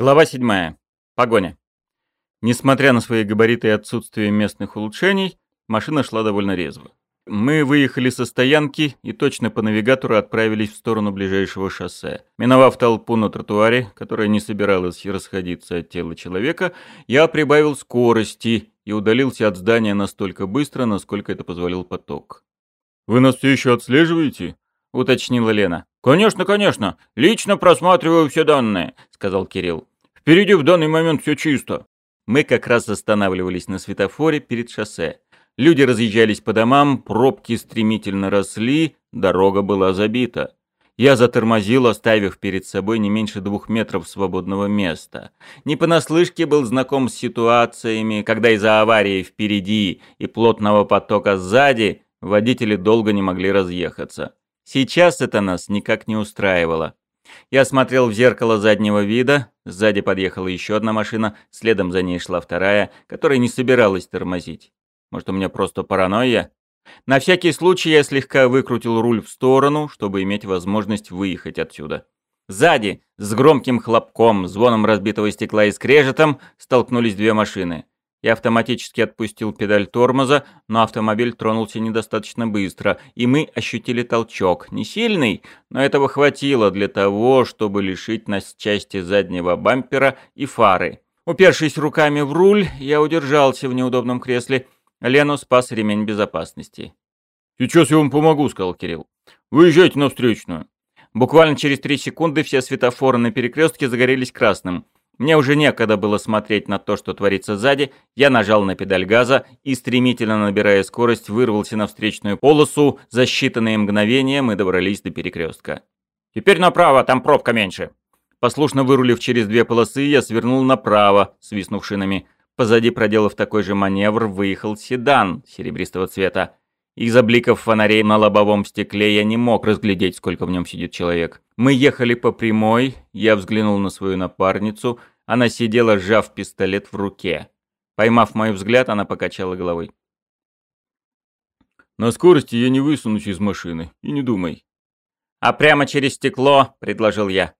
Глава 7. Погоня. Несмотря на свои габариты и отсутствие местных улучшений, машина шла довольно резво. Мы выехали со стоянки и точно по навигатору отправились в сторону ближайшего шоссе. Миновав толпу на тротуаре, которая не собиралась расходиться от тела человека, я прибавил скорости и удалился от здания настолько быстро, насколько это позволил поток. «Вы нас все еще отслеживаете?» — уточнила Лена. «Конечно, конечно. Лично просматриваю все данные», — сказал Кирилл. «Впереди в данный момент все чисто». Мы как раз останавливались на светофоре перед шоссе. Люди разъезжались по домам, пробки стремительно росли, дорога была забита. Я затормозил, оставив перед собой не меньше двух метров свободного места. Не понаслышке был знаком с ситуациями, когда из-за аварии впереди и плотного потока сзади водители долго не могли разъехаться. Сейчас это нас никак не устраивало. Я смотрел в зеркало заднего вида, сзади подъехала еще одна машина, следом за ней шла вторая, которая не собиралась тормозить. Может, у меня просто паранойя? На всякий случай я слегка выкрутил руль в сторону, чтобы иметь возможность выехать отсюда. Сзади, с громким хлопком, звоном разбитого стекла и скрежетом, столкнулись две машины. Я автоматически отпустил педаль тормоза, но автомобиль тронулся недостаточно быстро, и мы ощутили толчок. Не сильный, но этого хватило для того, чтобы лишить нас части заднего бампера и фары. Упершись руками в руль, я удержался в неудобном кресле. Лену спас ремень безопасности. «Сейчас я вам помогу», — сказал Кирилл. «Выезжайте на встречную». Буквально через три секунды все светофоры на перекрестке загорелись красным. Мне уже некогда было смотреть на то, что творится сзади, я нажал на педаль газа и, стремительно набирая скорость, вырвался на встречную полосу, за считанные мгновения мы добрались до перекрестка. «Теперь направо, там пробка меньше». Послушно вырулив через две полосы, я свернул направо, свистнув шинами. Позади, проделав такой же маневр, выехал седан серебристого цвета. Из-за бликов фонарей на лобовом стекле я не мог разглядеть, сколько в нем сидит человек. Мы ехали по прямой, я взглянул на свою напарницу, она сидела, сжав пистолет в руке. Поймав мой взгляд, она покачала головой. «На скорости я не высунусь из машины, и не думай». «А прямо через стекло», — предложил я.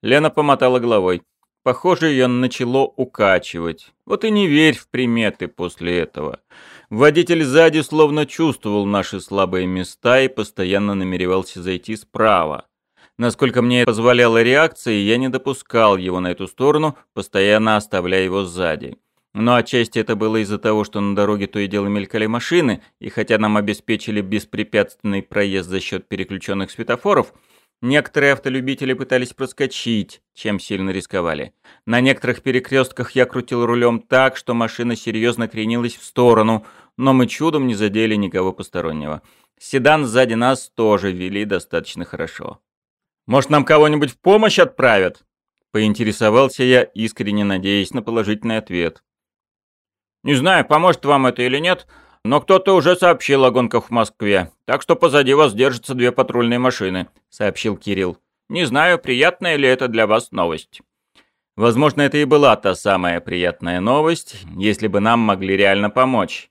Лена помотала головой. Похоже, ее начало укачивать. Вот и не верь в приметы после этого. Водитель сзади словно чувствовал наши слабые места и постоянно намеревался зайти справа. Насколько мне позволяла реакция, я не допускал его на эту сторону, постоянно оставляя его сзади. Но отчасти это было из-за того, что на дороге то и дело мелькали машины, и хотя нам обеспечили беспрепятственный проезд за счет переключенных светофоров, Некоторые автолюбители пытались проскочить, чем сильно рисковали. На некоторых перекрестках я крутил рулем так, что машина серьезно кренилась в сторону, но мы чудом не задели никого постороннего. Седан сзади нас тоже вели достаточно хорошо. «Может, нам кого-нибудь в помощь отправят?» Поинтересовался я, искренне надеясь на положительный ответ. «Не знаю, поможет вам это или нет, но кто-то уже сообщил о гонках в Москве, так что позади вас держатся две патрульные машины», — сообщил Кирилл. «Не знаю, приятная ли это для вас новость». Возможно, это и была та самая приятная новость, если бы нам могли реально помочь.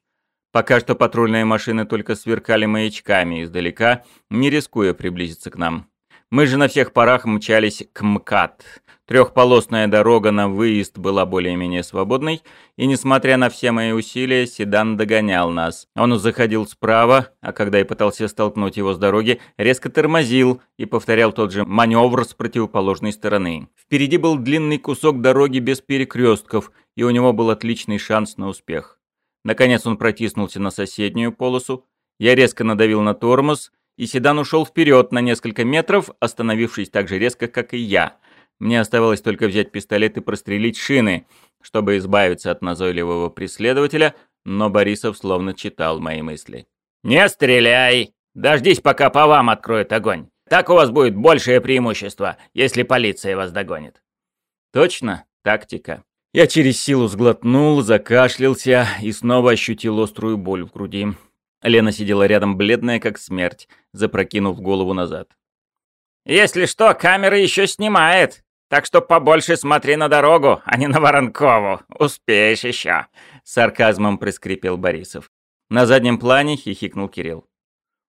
Пока что патрульные машины только сверкали маячками издалека, не рискуя приблизиться к нам. Мы же на всех парах мчались к МКАД. Трехполосная дорога на выезд была более-менее свободной, и несмотря на все мои усилия, седан догонял нас. Он заходил справа, а когда я пытался столкнуть его с дороги, резко тормозил и повторял тот же маневр с противоположной стороны. Впереди был длинный кусок дороги без перекрестков, и у него был отличный шанс на успех. Наконец он протиснулся на соседнюю полосу. Я резко надавил на тормоз, и седан ушел вперед на несколько метров, остановившись так же резко, как и я – мне оставалось только взять пистолет и прострелить шины, чтобы избавиться от назойливого преследователя, но Борисов словно читал мои мысли. «Не стреляй! Дождись, пока по вам откроют огонь. Так у вас будет большее преимущество, если полиция вас догонит». «Точно, тактика». Я через силу сглотнул, закашлялся и снова ощутил острую боль в груди. Лена сидела рядом, бледная как смерть, запрокинув голову назад. «Если что, камера еще снимает», так что побольше смотри на дорогу, а не на Воронкову. Успеешь еще!» Сарказмом прискрипел Борисов. На заднем плане хихикнул Кирилл.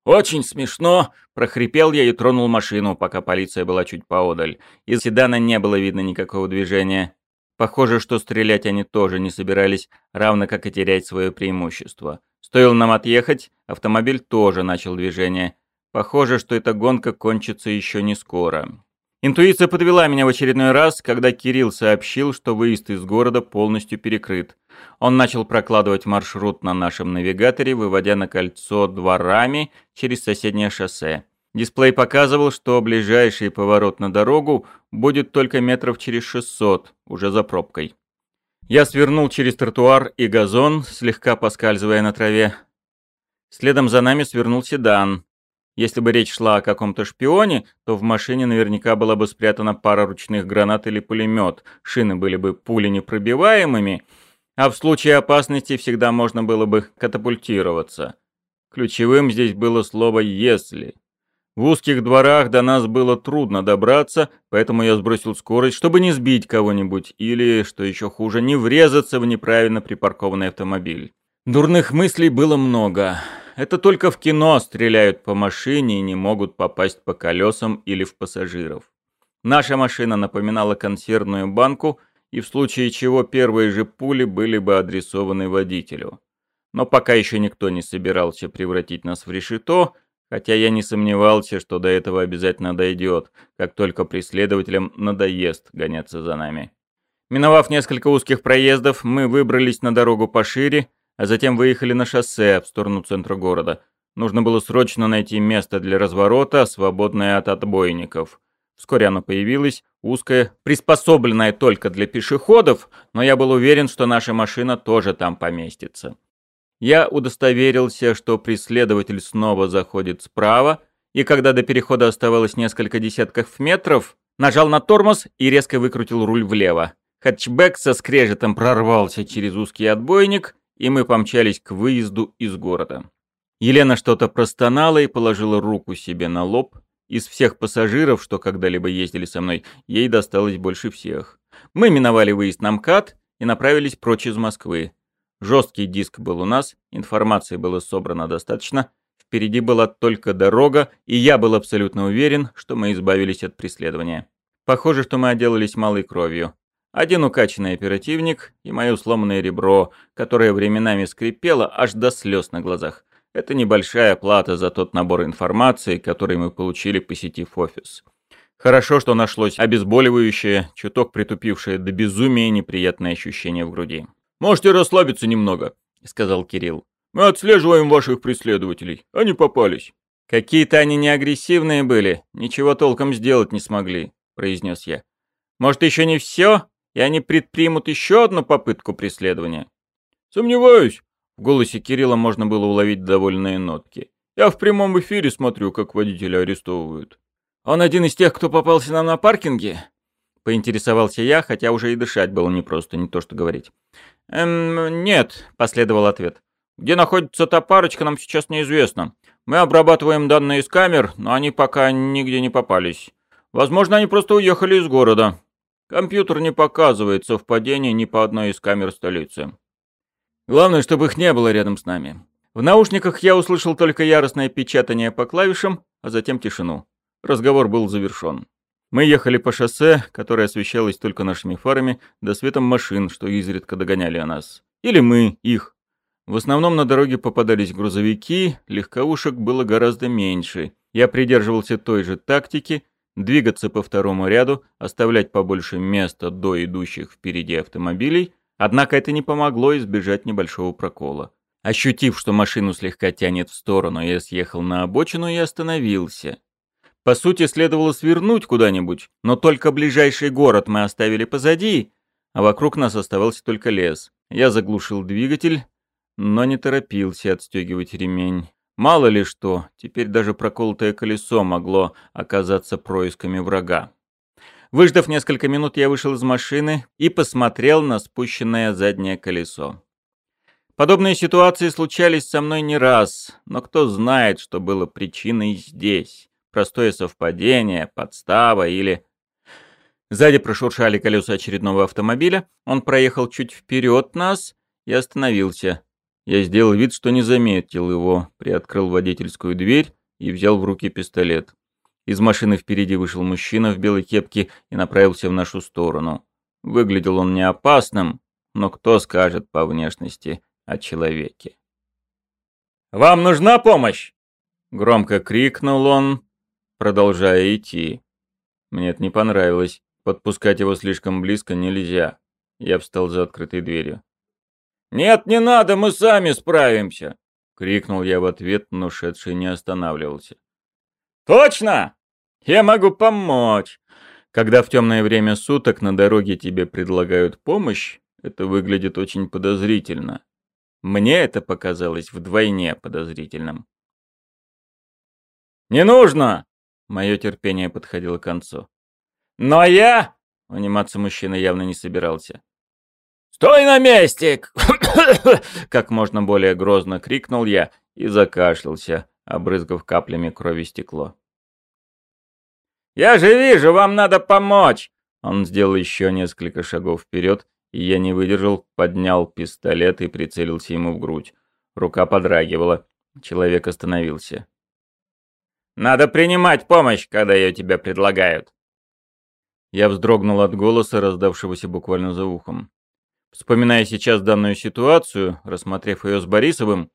«Очень смешно!» – прохрипел я и тронул машину, пока полиция была чуть поодаль. Из седана не было видно никакого движения. Похоже, что стрелять они тоже не собирались, равно как и терять свое преимущество. Стоило нам отъехать, автомобиль тоже начал движение. Похоже, что эта гонка кончится еще не скоро. Интуиция подвела меня в очередной раз, когда Кирилл сообщил, что выезд из города полностью перекрыт. Он начал прокладывать маршрут на нашем навигаторе, выводя на кольцо дворами через соседнее шоссе. Дисплей показывал, что ближайший поворот на дорогу будет только метров через 600, уже за пробкой. Я свернул через тротуар и газон, слегка поскальзывая на траве. Следом за нами свернул седан, если бы речь шла о каком-то шпионе, то в машине наверняка была бы спрятана пара ручных гранат или пулемет, шины были бы пуленепробиваемыми, а в случае опасности всегда можно было бы катапультироваться. Ключевым здесь было слово «если». В узких дворах до нас было трудно добраться, поэтому я сбросил скорость, чтобы не сбить кого-нибудь или, что еще хуже, не врезаться в неправильно припаркованный автомобиль. Дурных мыслей было много. Это только в кино стреляют по машине и не могут попасть по колесам или в пассажиров. Наша машина напоминала консервную банку, и в случае чего первые же пули были бы адресованы водителю. Но пока еще никто не собирался превратить нас в решето, хотя я не сомневался, что до этого обязательно дойдет, как только преследователям надоест гоняться за нами. Миновав несколько узких проездов, мы выбрались на дорогу пошире, а затем выехали на шоссе в сторону центра города. Нужно было срочно найти место для разворота, свободное от отбойников. Вскоре оно появилось, узкое, приспособленное только для пешеходов, но я был уверен, что наша машина тоже там поместится. Я удостоверился, что преследователь снова заходит справа, и когда до перехода оставалось несколько десятков метров, нажал на тормоз и резко выкрутил руль влево. Хэтчбэк со скрежетом прорвался через узкий отбойник, и мы помчались к выезду из города. Елена что-то простонала и положила руку себе на лоб. Из всех пассажиров, что когда-либо ездили со мной, ей досталось больше всех. Мы миновали выезд на МКАД и направились прочь из Москвы. Жесткий диск был у нас, информации было собрано достаточно, впереди была только дорога, и я был абсолютно уверен, что мы избавились от преследования. Похоже, что мы отделались малой кровью. Один укачанный оперативник и мое сломанное ребро, которое временами скрипело аж до слез на глазах. Это небольшая плата за тот набор информации, который мы получили, посетив офис. Хорошо, что нашлось обезболивающее, чуток притупившее до безумия неприятное ощущение в груди. «Можете расслабиться немного», — сказал Кирилл. «Мы отслеживаем ваших преследователей. Они попались». «Какие-то они не агрессивные были, ничего толком сделать не смогли», — произнес я. «Может, еще не все?» и они предпримут еще одну попытку преследования? Сомневаюсь. В голосе Кирилла можно было уловить довольные нотки. Я в прямом эфире смотрю, как водителя арестовывают. Он один из тех, кто попался нам на паркинге? Поинтересовался я, хотя уже и дышать было непросто, не то что говорить. «Эм, нет», — последовал ответ. «Где находится та парочка, нам сейчас неизвестно. Мы обрабатываем данные из камер, но они пока нигде не попались. Возможно, они просто уехали из города. Компьютер не показывает совпадения ни по одной из камер столицы. Главное, чтобы их не было рядом с нами. В наушниках я услышал только яростное печатание по клавишам, а затем тишину. Разговор был завершен. Мы ехали по шоссе, которое освещалось только нашими фарами, до светом машин, что изредка догоняли нас. Или мы, их. В основном на дороге попадались грузовики, легковушек было гораздо меньше. Я придерживался той же тактики, двигаться по второму ряду, оставлять побольше места до идущих впереди автомобилей, однако это не помогло избежать небольшого прокола. Ощутив, что машину слегка тянет в сторону, я съехал на обочину и остановился. По сути, следовало свернуть куда-нибудь, но только ближайший город мы оставили позади, а вокруг нас оставался только лес. Я заглушил двигатель, но не торопился отстегивать ремень. Мало ли что, теперь даже проколотое колесо могло оказаться происками врага. Выждав несколько минут, я вышел из машины и посмотрел на спущенное заднее колесо. Подобные ситуации случались со мной не раз, но кто знает, что было причиной здесь. Простое совпадение, подстава или... Сзади прошуршали колеса очередного автомобиля, он проехал чуть вперед нас и остановился. Я сделал вид, что не заметил его, приоткрыл водительскую дверь и взял в руки пистолет. Из машины впереди вышел мужчина в белой кепке и направился в нашу сторону. Выглядел он не опасным, но кто скажет по внешности о человеке. «Вам нужна помощь?» Громко крикнул он, продолжая идти. Мне это не понравилось. Подпускать его слишком близко нельзя. Я встал за открытой дверью. «Нет, не надо, мы сами справимся!» Крикнул я в ответ, но шедший не останавливался. «Точно! Я могу помочь!» Когда в темное время суток на дороге тебе предлагают помощь, это выглядит очень подозрительно. Мне это показалось вдвойне подозрительным. «Не нужно!» Мое терпение подходило к концу. «Но я...» Униматься мужчина явно не собирался. «Стой на месте!» Как можно более грозно крикнул я и закашлялся, обрызгав каплями крови стекло. «Я же вижу, вам надо помочь!» Он сделал еще несколько шагов вперед, и я не выдержал, поднял пистолет и прицелился ему в грудь. Рука подрагивала. Человек остановился. Надо принимать помощь, когда ее тебе предлагают. Я вздрогнул от голоса, раздавшегося буквально за ухом. Вспоминая сейчас данную ситуацию, рассмотрев ее с Борисовым,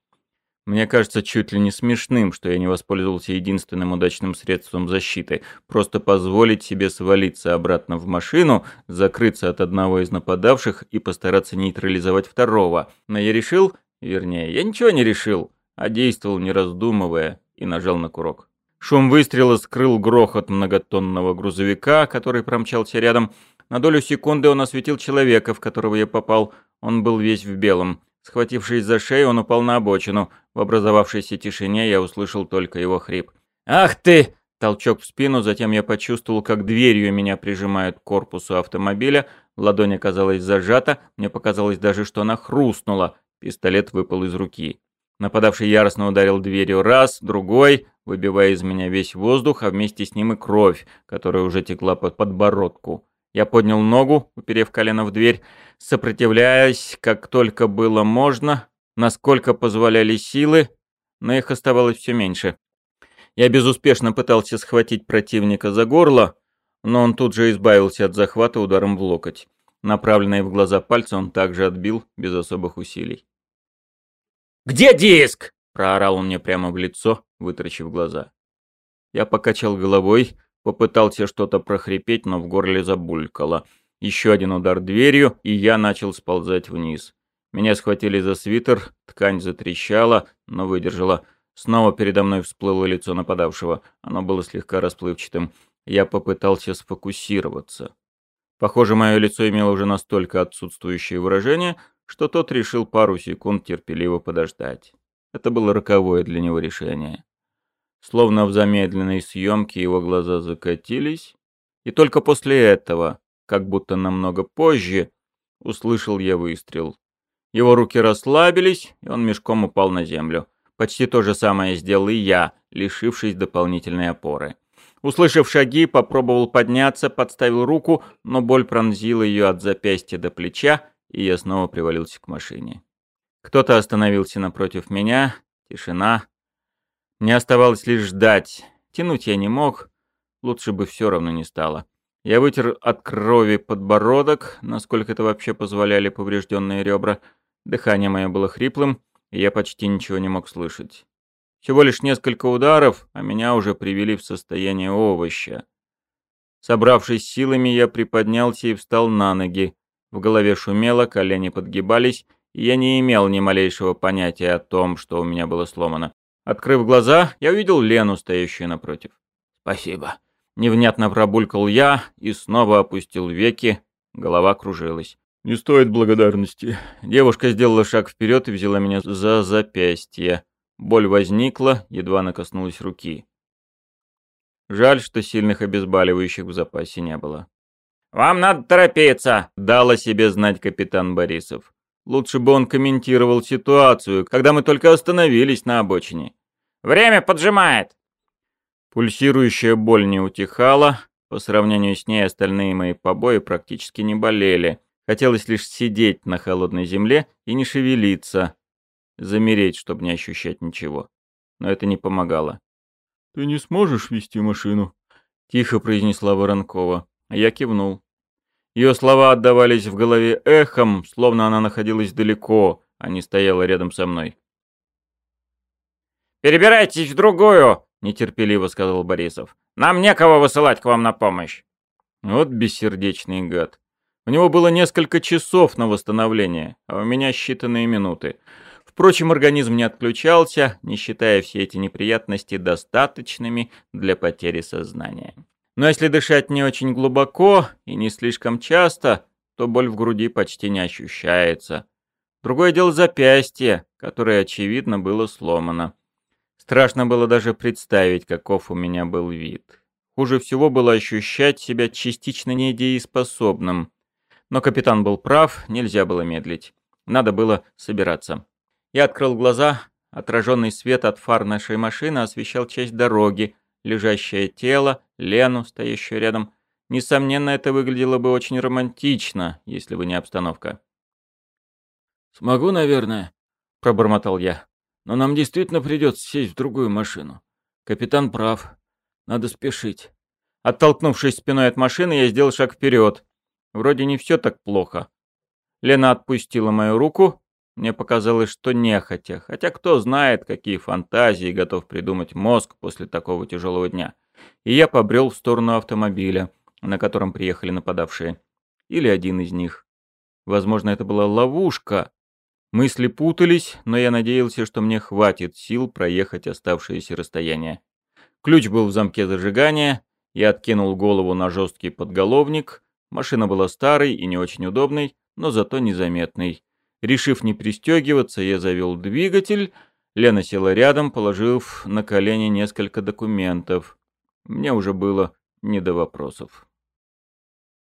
мне кажется чуть ли не смешным, что я не воспользовался единственным удачным средством защиты, просто позволить себе свалиться обратно в машину, закрыться от одного из нападавших и постараться нейтрализовать второго. Но я решил, вернее, я ничего не решил, а действовал не раздумывая и нажал на курок. Шум выстрела скрыл грохот многотонного грузовика, который промчался рядом. На долю секунды он осветил человека, в которого я попал. Он был весь в белом. Схватившись за шею, он упал на обочину. В образовавшейся тишине я услышал только его хрип. «Ах ты!» Толчок в спину, затем я почувствовал, как дверью меня прижимают к корпусу автомобиля. Ладонь оказалась зажата, мне показалось даже, что она хрустнула. Пистолет выпал из руки. Нападавший яростно ударил дверью раз, другой, выбивая из меня весь воздух, а вместе с ним и кровь, которая уже текла под подбородку. Я поднял ногу, уперев колено в дверь, сопротивляясь, как только было можно, насколько позволяли силы, но их оставалось все меньше. Я безуспешно пытался схватить противника за горло, но он тут же избавился от захвата ударом в локоть. Направленные в глаза пальцы он также отбил без особых усилий. «Где диск?» — проорал он мне прямо в лицо, вытаращив глаза. Я покачал головой, попытался что-то прохрипеть, но в горле забулькало. Еще один удар дверью, и я начал сползать вниз. Меня схватили за свитер, ткань затрещала, но выдержала. Снова передо мной всплыло лицо нападавшего. Оно было слегка расплывчатым. Я попытался сфокусироваться. Похоже, мое лицо имело уже настолько отсутствующее выражение, что тот решил пару секунд терпеливо подождать. Это было роковое для него решение. Словно в замедленной съемке его глаза закатились, и только после этого, как будто намного позже, услышал я выстрел. Его руки расслабились, и он мешком упал на землю. Почти то же самое сделал и я, лишившись дополнительной опоры. Услышав шаги, попробовал подняться, подставил руку, но боль пронзила ее от запястья до плеча, и я снова привалился к машине. Кто-то остановился напротив меня, тишина. Мне оставалось лишь ждать. Тянуть я не мог, лучше бы все равно не стало. Я вытер от крови подбородок, насколько это вообще позволяли поврежденные ребра. Дыхание мое было хриплым, и я почти ничего не мог слышать. Всего лишь несколько ударов, а меня уже привели в состояние овоща. Собравшись силами, я приподнялся и встал на ноги. В голове шумело, колени подгибались, и я не имел ни малейшего понятия о том, что у меня было сломано. Открыв глаза, я увидел Лену, стоящую напротив. «Спасибо». Невнятно пробулькал я и снова опустил веки, голова кружилась. «Не стоит благодарности». Девушка сделала шаг вперед и взяла меня за запястье. Боль возникла, едва она коснулась руки. Жаль, что сильных обезболивающих в запасе не было. «Вам надо торопиться», — дал о себе знать капитан Борисов. Лучше бы он комментировал ситуацию, когда мы только остановились на обочине. «Время поджимает!» Пульсирующая боль не утихала. По сравнению с ней остальные мои побои практически не болели. Хотелось лишь сидеть на холодной земле и не шевелиться. Замереть, чтобы не ощущать ничего. Но это не помогало. «Ты не сможешь вести машину?» — тихо произнесла Воронкова. Я кивнул. Ее слова отдавались в голове эхом, словно она находилась далеко, а не стояла рядом со мной. «Перебирайтесь в другую!» — нетерпеливо сказал Борисов. «Нам некого высылать к вам на помощь!» Вот бессердечный гад. У него было несколько часов на восстановление, а у меня считанные минуты. Впрочем, организм не отключался, не считая все эти неприятности достаточными для потери сознания. Но если дышать не очень глубоко и не слишком часто, то боль в груди почти не ощущается. Другое дело запястье, которое, очевидно, было сломано. Страшно было даже представить, каков у меня был вид. Хуже всего было ощущать себя частично недееспособным. Но капитан был прав, нельзя было медлить. Надо было собираться. Я открыл глаза. Отраженный свет от фар нашей машины освещал часть дороги, лежащее тело, Лену, стоящую рядом. Несомненно, это выглядело бы очень романтично, если бы не обстановка. «Смогу, наверное», — пробормотал я. «Но нам действительно придется сесть в другую машину. Капитан прав. Надо спешить». Оттолкнувшись спиной от машины, я сделал шаг вперед. Вроде не все так плохо. Лена отпустила мою руку. Мне показалось, что нехотя. Хотя кто знает, какие фантазии готов придумать мозг после такого тяжелого дня. И я побрел в сторону автомобиля, на котором приехали нападавшие. Или один из них. Возможно, это была ловушка. Мысли путались, но я надеялся, что мне хватит сил проехать оставшееся расстояние. Ключ был в замке зажигания. Я откинул голову на жесткий подголовник. Машина была старой и не очень удобной, но зато незаметной. Решив не пристегиваться, я завел двигатель. Лена села рядом, положив на колени несколько документов. Мне уже было не до вопросов.